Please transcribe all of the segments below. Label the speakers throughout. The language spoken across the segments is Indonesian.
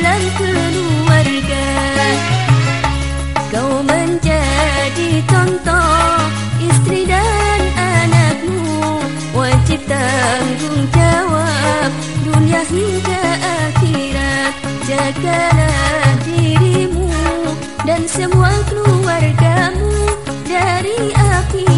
Speaker 1: jalan keluarga Kau menjadi contoh istri dan anakmu Wajib tanggung jawab dunia hingga akhirat. Jagalah dirimu dan semua keluargamu dari api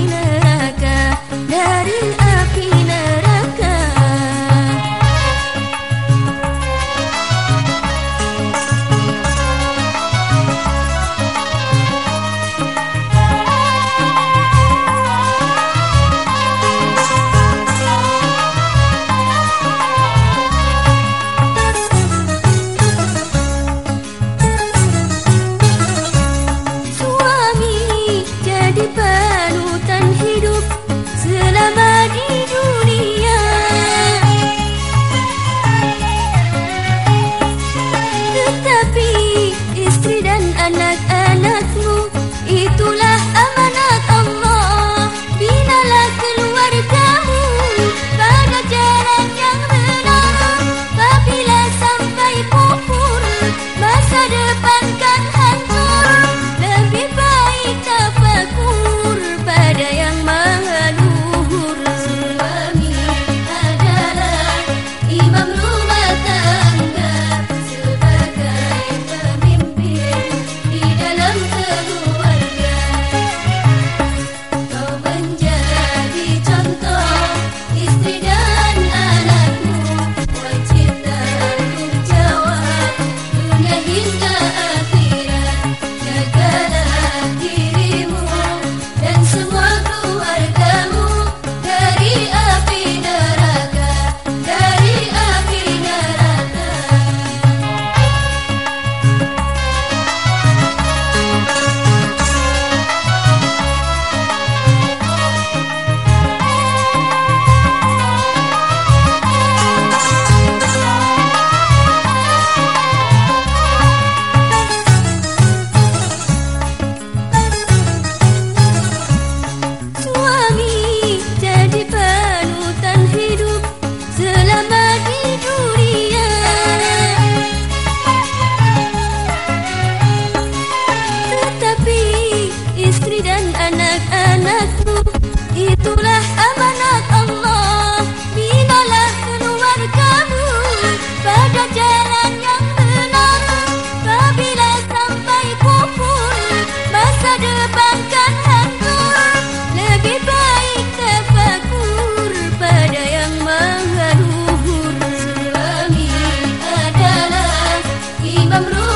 Speaker 1: Bye.